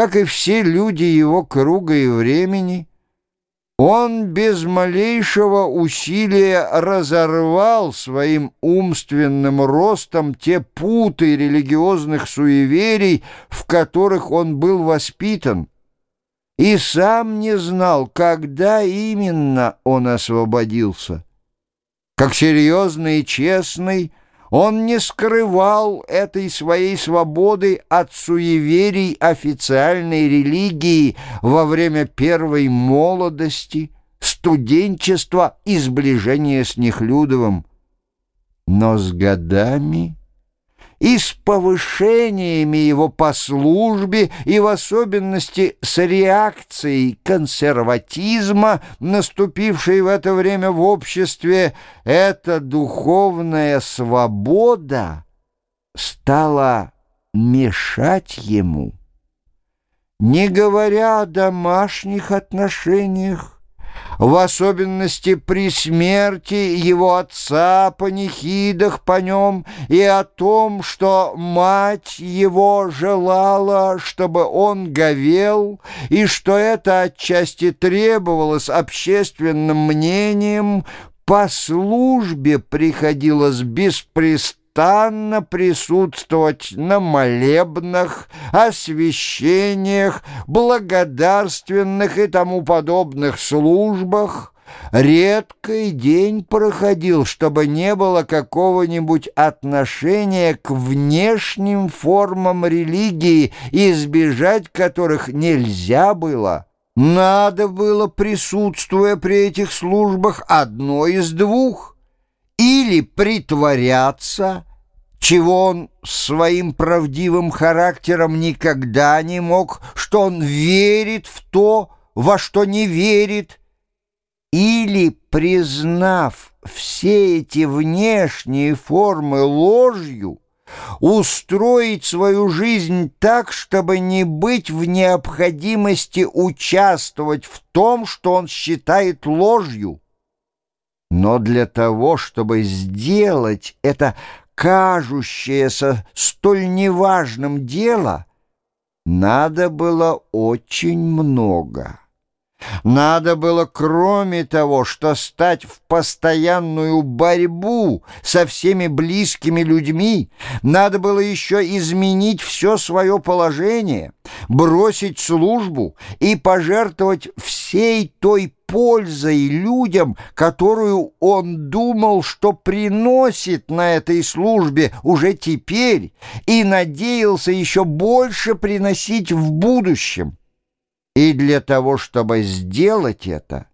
как и все люди его круга и времени, он без малейшего усилия разорвал своим умственным ростом те путы религиозных суеверий, в которых он был воспитан, и сам не знал, когда именно он освободился. Как серьезный и честный, он не скрывал этой своей свободы от суеверий официальной религии во время первой молодости, студенчества и сближения с Нехлюдовым. Но с годами и с повышениями его по службе, и в особенности с реакцией консерватизма, наступившей в это время в обществе, эта духовная свобода стала мешать ему. Не говоря о домашних отношениях, в особенности при смерти его отца, панихидах по нем, и о том, что мать его желала, чтобы он говел, и что это отчасти требовалось общественным мнением, по службе приходилось беспрестанно неустанно присутствовать на молебнах, освящениях, благодарственных и тому подобных службах, Редкий день проходил, чтобы не было какого-нибудь отношения к внешним формам религии, избежать которых нельзя было. Надо было, присутствуя при этих службах, одно из двух — или притворяться, чего он своим правдивым характером никогда не мог, что он верит в то, во что не верит, или, признав все эти внешние формы ложью, устроить свою жизнь так, чтобы не быть в необходимости участвовать в том, что он считает ложью. Но для того, чтобы сделать это кажущееся столь неважным дело, надо было очень много. Надо было, кроме того, что стать в постоянную борьбу со всеми близкими людьми, надо было еще изменить все свое положение, бросить службу и пожертвовать всей той пользой людям, которую он думал, что приносит на этой службе уже теперь и надеялся еще больше приносить в будущем. И для того, чтобы сделать это,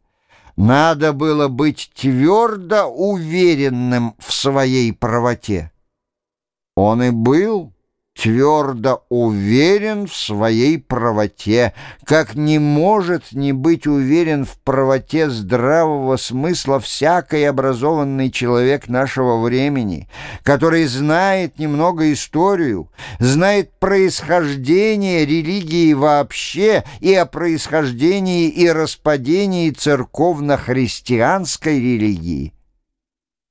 надо было быть твердо уверенным в своей правоте. Он и был твердо уверен в своей правоте, как не может не быть уверен в правоте здравого смысла всякий образованный человек нашего времени, который знает немного историю, знает происхождение религии вообще и о происхождении и распадении церковно-христианской религии.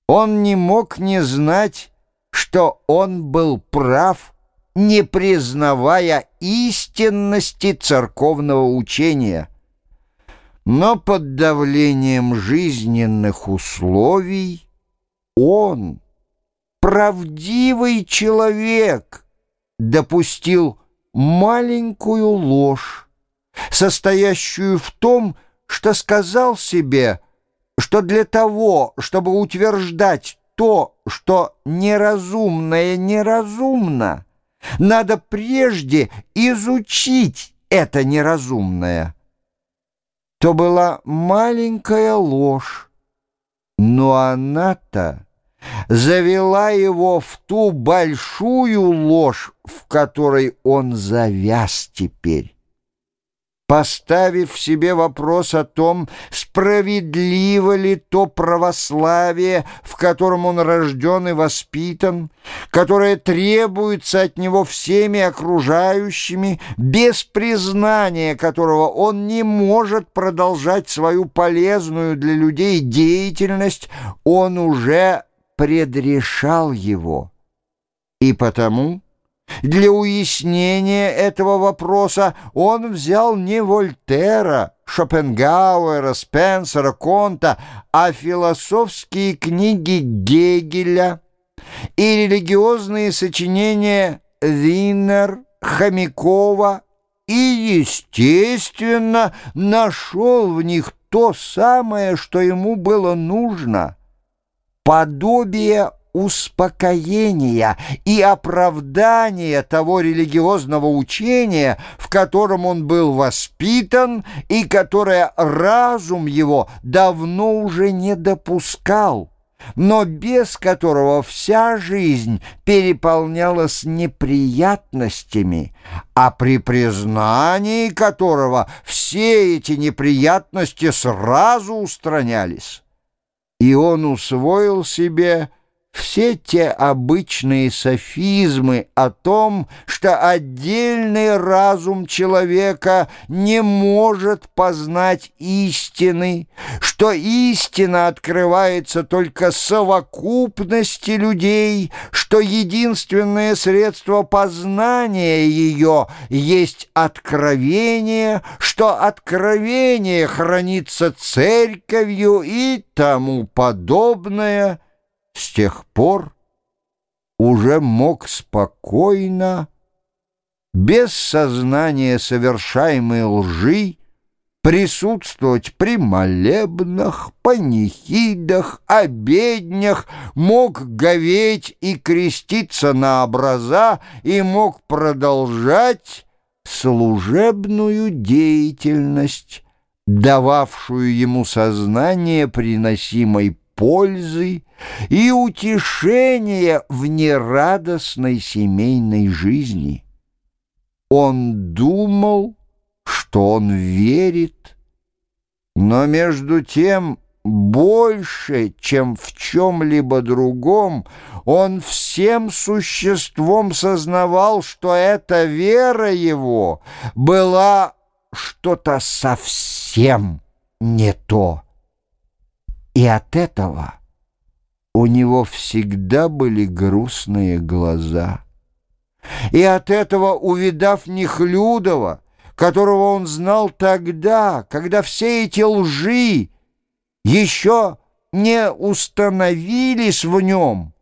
Он не мог не знать, что он был прав, не признавая истинности церковного учения. Но под давлением жизненных условий он, правдивый человек, допустил маленькую ложь, состоящую в том, что сказал себе, что для того, чтобы утверждать то, что неразумное неразумно, надо прежде изучить это неразумное. То была маленькая ложь, но она-то завела его в ту большую ложь, в которой он завяз теперь поставив себе вопрос о том, справедливо ли то православие, в котором он рожден и воспитан, которое требуется от него всеми окружающими, без признания которого он не может продолжать свою полезную для людей деятельность, он уже предрешал его. И потому Для уяснения этого вопроса он взял не Вольтера, Шопенгауэра, Спенсера, Конта, а философские книги Гегеля и религиозные сочинения Виннер, Хомякова и, естественно, нашел в них то самое, что ему было нужно — подобие успокоения и оправдания того религиозного учения, в котором он был воспитан и которое разум его давно уже не допускал но без которого вся жизнь переполнялась неприятностями, а при признании которого все эти неприятности сразу устранялись. И он усвоил себе все те обычные софизмы о том, что отдельный разум человека не может познать истины, что истина открывается только совокупности людей, что единственное средство познания ее есть откровение, что откровение хранится церковью и тому подобное – с тех пор уже мог спокойно, без сознания совершаемой лжи, присутствовать при молебнах, панихидах, обеднях, мог говеть и креститься на образа и мог продолжать служебную деятельность, дававшую ему сознание приносимой пользы и утешения в нерадостной семейной жизни. Он думал, что он верит, но между тем больше, чем в чем-либо другом, он всем существом сознавал, что эта вера его была что-то совсем не то. И от этого у него всегда были грустные глаза. И от этого, увидав Нехлюдова, которого он знал тогда, когда все эти лжи еще не установились в нем,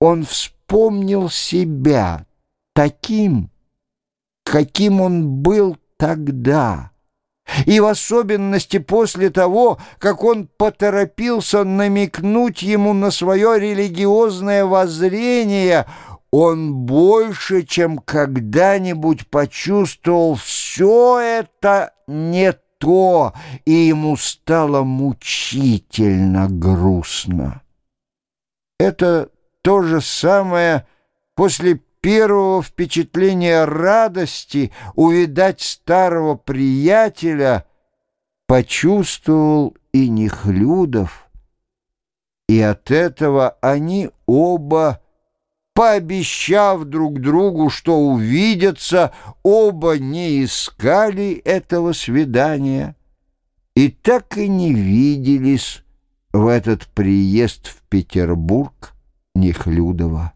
он вспомнил себя таким, каким он был тогда и в особенности после того, как он поторопился намекнуть ему на свое религиозное воззрение, он больше, чем когда-нибудь почувствовал все это не то, и ему стало мучительно грустно. Это то же самое после первого впечатления радости увидать старого приятеля почувствовал и Нехлюдов. И от этого они оба, пообещав друг другу, что увидятся, оба не искали этого свидания и так и не виделись в этот приезд в Петербург Нехлюдова.